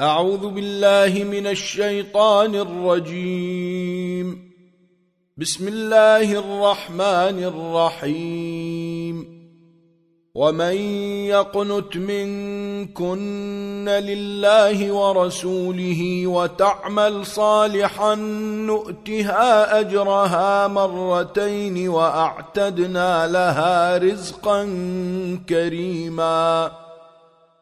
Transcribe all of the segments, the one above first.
أعوذ بالله من الشيطان الرجيم. بسم الله الرحمن الرحيم. ومن يقنت منكن لله ورسوله وتعمل صالحا نؤتها أجرها مرتين وأعتدنا لها رزقا كريماً.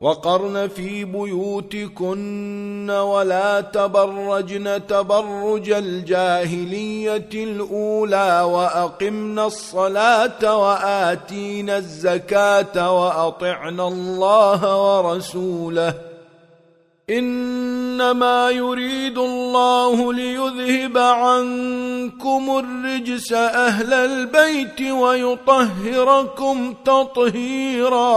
وقرن في بيوتكن ولا تبرجن تبرج الجاهلية الأولى وأقمن الصلاة وآتين الزكاة وأطعن الله ورسوله إنما يريد الله ليذهب عنكم الرجس أهل البيت ويطهركم تطهيراً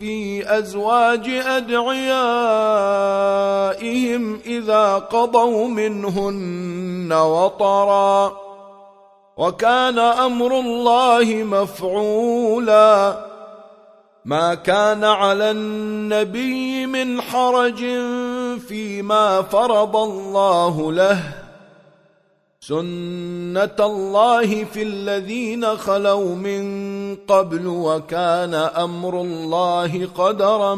في أزواج أدعيائهم إذا قضوا منهن وطرا وكان أمر الله مفعولا ما كان على النبي من حرج فيما فرض الله له سنة الله في الذين خلوا منه قبل وكان أمر الله قدرا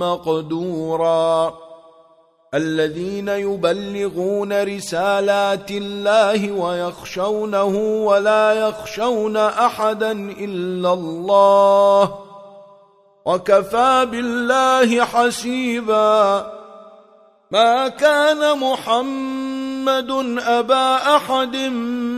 مقدورا. الذين يبلغون رسالات الله ويخشونه ولا يخشون أحدا إلا الله. وكفى بالله حسيبا. ما كان محمد أبا أحد منه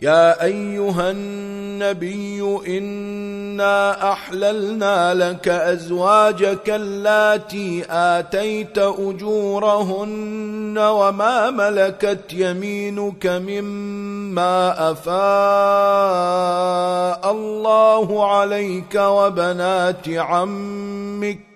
يا ايها النبي إنا احللنا لك ازواجك اللاتي اتيت اجورهن وما ملكت يمينك مما افاء الله عليك وبنات عمك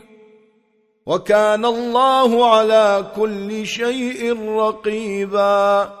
وكان الله على كل شيء رقيبا.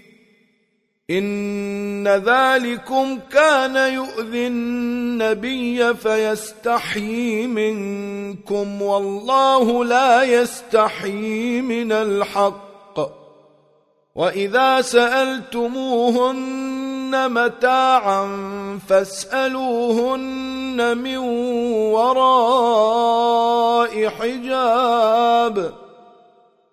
ان ذلكم كان يؤذي النبي فيستحيي منكم والله لا يستحيي من الحق واذا سالتموهن متاعا فاسالوهن من وراء حجاب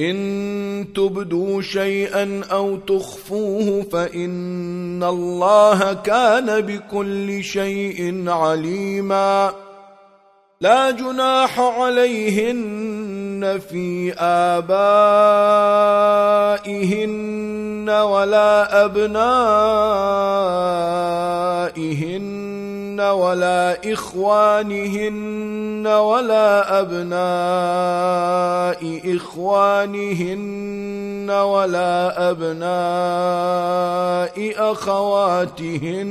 إن تبدو شيئا أو تخفوه فإن الله كان بكل شيء عليما. لا جناح عليهن في آبائهن ولا أبنائهن ولا إخوانهن ولا أبناء إخوانهن ولا أبناء أخواتهن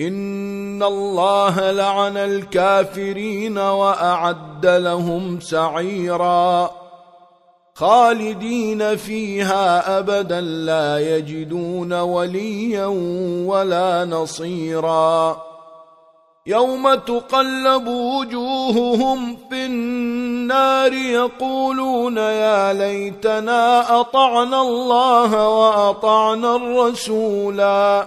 ان الله لعن الكافرين واعد لهم سعيرا خالدين فيها ابدا لا يجدون وليا ولا نصيرا يوم تقلب وجوههم في النار يقولون يا ليتنا اطعنا الله واطعنا الرسولا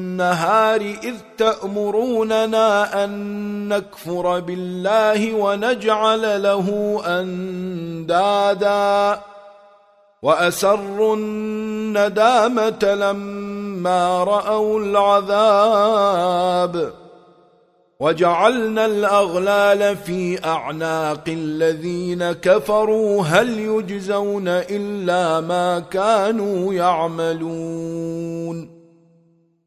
النهار إذ تأمروننا أن نكفر بالله ونجعل له أندادا وأسر الندامة لما رأوا العذاب وجعلنا الأغلال في أعناق الذين كفروا هل يجزون إلا ما كانوا يعملون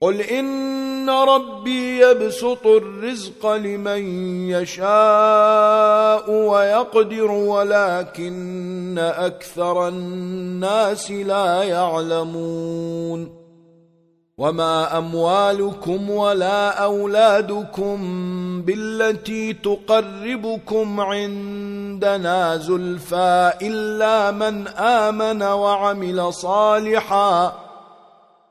قل ان ربي يبسط الرزق لمن يشاء ويقدر ولكن أكثر الناس لا يعلمون وما اموالكم ولا اولادكم بالتي تقربكم عندنا زلفا الا من امن وعمل صالحا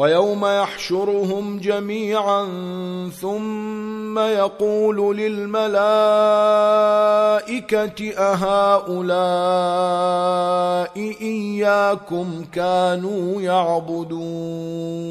ويوم يحشرهم جميعا ثم يقول للملائكة أهؤلاء إياكم كانوا يعبدون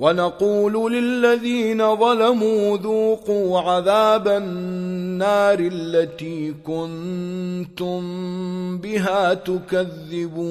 ونقول للذين ظلموا ذوقوا عذاب النار التي كنتم بها تكذبون.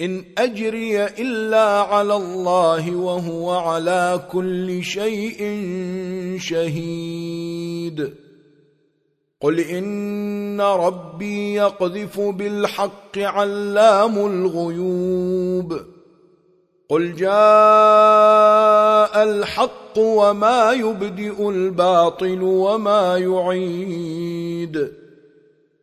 إن أجري إلا على الله وهو على كل شيء شهيد. قل إن ربي يقذف بالحق علام الغيوب. قل جاء الحق وما يبدئ الباطل وما يعيد.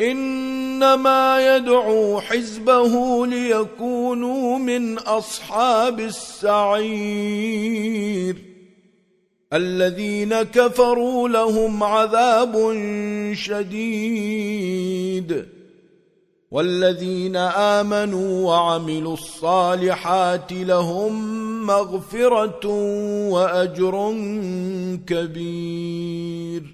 إنما يدعو حزبه ليكونوا من أصحاب السعير. الذين كفروا لهم عذاب شديد. والذين آمنوا وعملوا الصالحات لهم مغفرة وأجر كبير.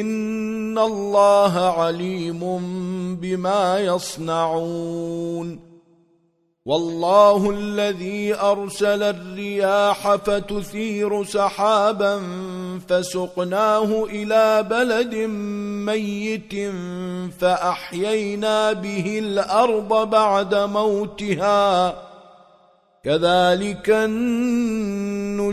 ان الله عليم بما يصنعون والله الذي ارسل الرياح فتثير سحابا فسقناه إلى بلد ميت فاحيينا به الأرض بعد موتها كذلك النشور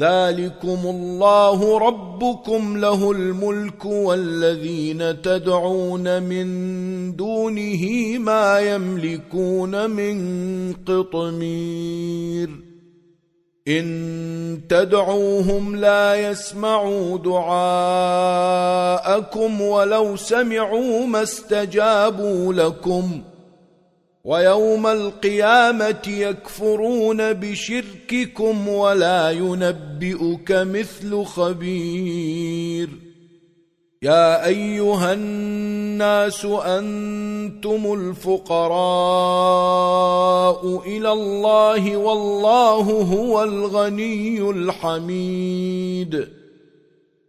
ذلكم الله ربكم له الملك والذين تدعون من دونه ما يملكون من قطمير ان تدعوهم لا يسمعوا دعاءكم ولو سمعوا ما استجابوا لكم وَيَوْمَ الْقِيَامَةِ يَكْفُرُونَ بِشِرْكِكُمْ وَلَا يُنَبِّئُكَ مِثْلُ خَبِيرٍ يَا أَيُّهَا النَّاسُ أَنْتُمُ الْفُقَرَاءُ إِلَى اللَّهِ وَاللَّهُ هُوَ الْغَنِيُّ الْحَمِيدُ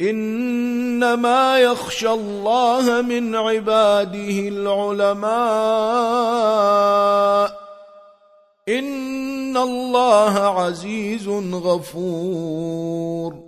إنما يخشى الله من عباده العلماء. إن الله عزيز غفور.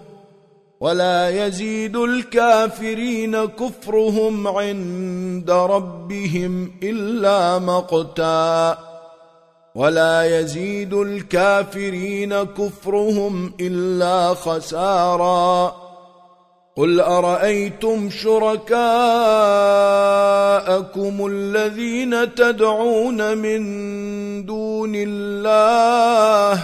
ولا يزيد الكافرين كفرهم عند ربهم إلا مقتا. ولا يزيد الكافرين كفرهم إلا خسارا. قل أرأيتم شركاءكم الذين تدعون من دون الله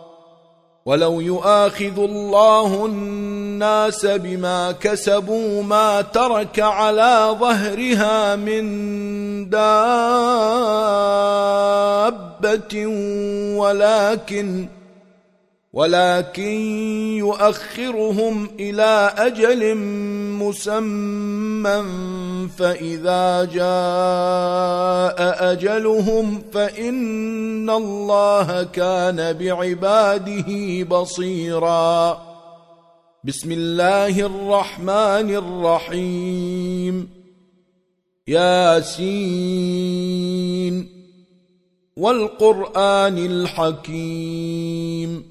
ولو يؤاخذ الله الناس بما كسبوا ما ترك على ظهرها من دابة ولكن ولكن يؤخرهم إلى أجل مسمى فإذا جاء أجلهم فإن الله كان بعباده بصيرا. بسم الله الرحمن الرحيم. ياسين. والقرآن الحكيم.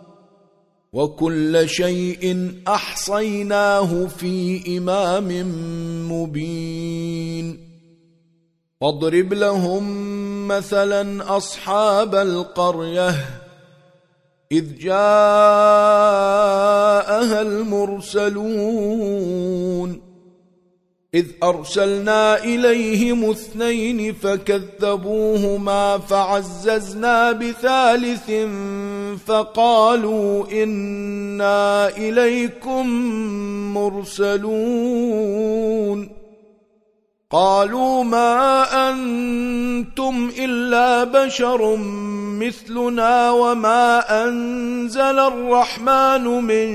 وكل شيء احصيناه في امام مبين واضرب لهم مثلا اصحاب القريه اذ جاءها المرسلون اذ ارسلنا اليهم اثنين فكذبوهما فعززنا بثالث فقالوا إنا إليكم مرسلون. قالوا ما أنتم إلا بشر مثلنا وما أنزل الرحمن من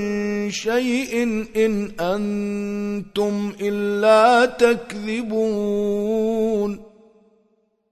شيء إن أنتم إلا تكذبون.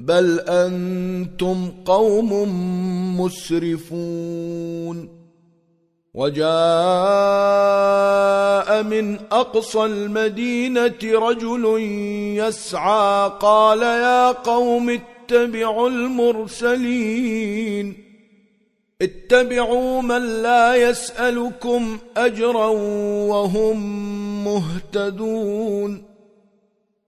بل أنتم قوم مسرفون. وجاء من اقصى المدينة رجل يسعى قال يا قوم اتبعوا المرسلين. اتبعوا من لا يسألكم أجرا وهم مهتدون.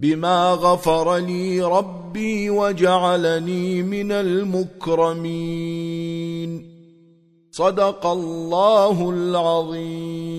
بما غفر لي ربي وجعلني من المكرمين صدق الله العظيم